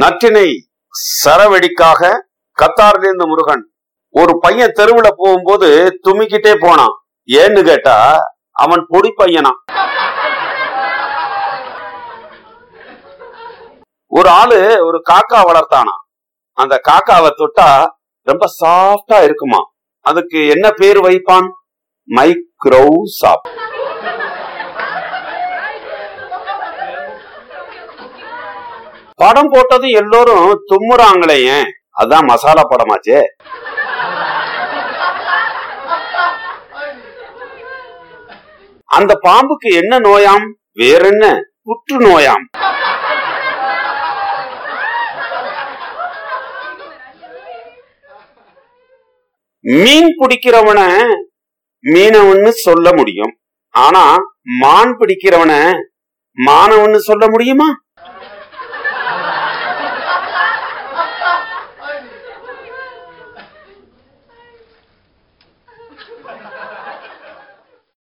நற்றினை சரவெடிக்காக கத்தார்லேருந்து முருகன் ஒரு பையன் தெருவுல போகும்போது துமிக்கிட்டே போனான். ஏன்னு கேட்டா அவன் பொடி பையனா. ஒரு ஆளு ஒரு காக்கா வளர்த்தானா. அந்த காக்காவை தொட்டா ரொம்ப சாஃப்டா இருக்குமா. அதுக்கு என்ன பேர் வைப்பான்? மைக்ரோ சாப் படம் போட்டது எல்லோரும் தும்முறாங்களே ஏன்? அதான் மசாலா படமாச்சே. அந்த பாம்புக்கு என்ன நோயாம்? வேற என்ன புற்று நோயாம். மீன் பிடிக்கிறவன மீனவன்னு சொல்ல முடியும். ஆனா மான் பிடிக்கிறவன மானவன்னு சொல்ல முடியுமா?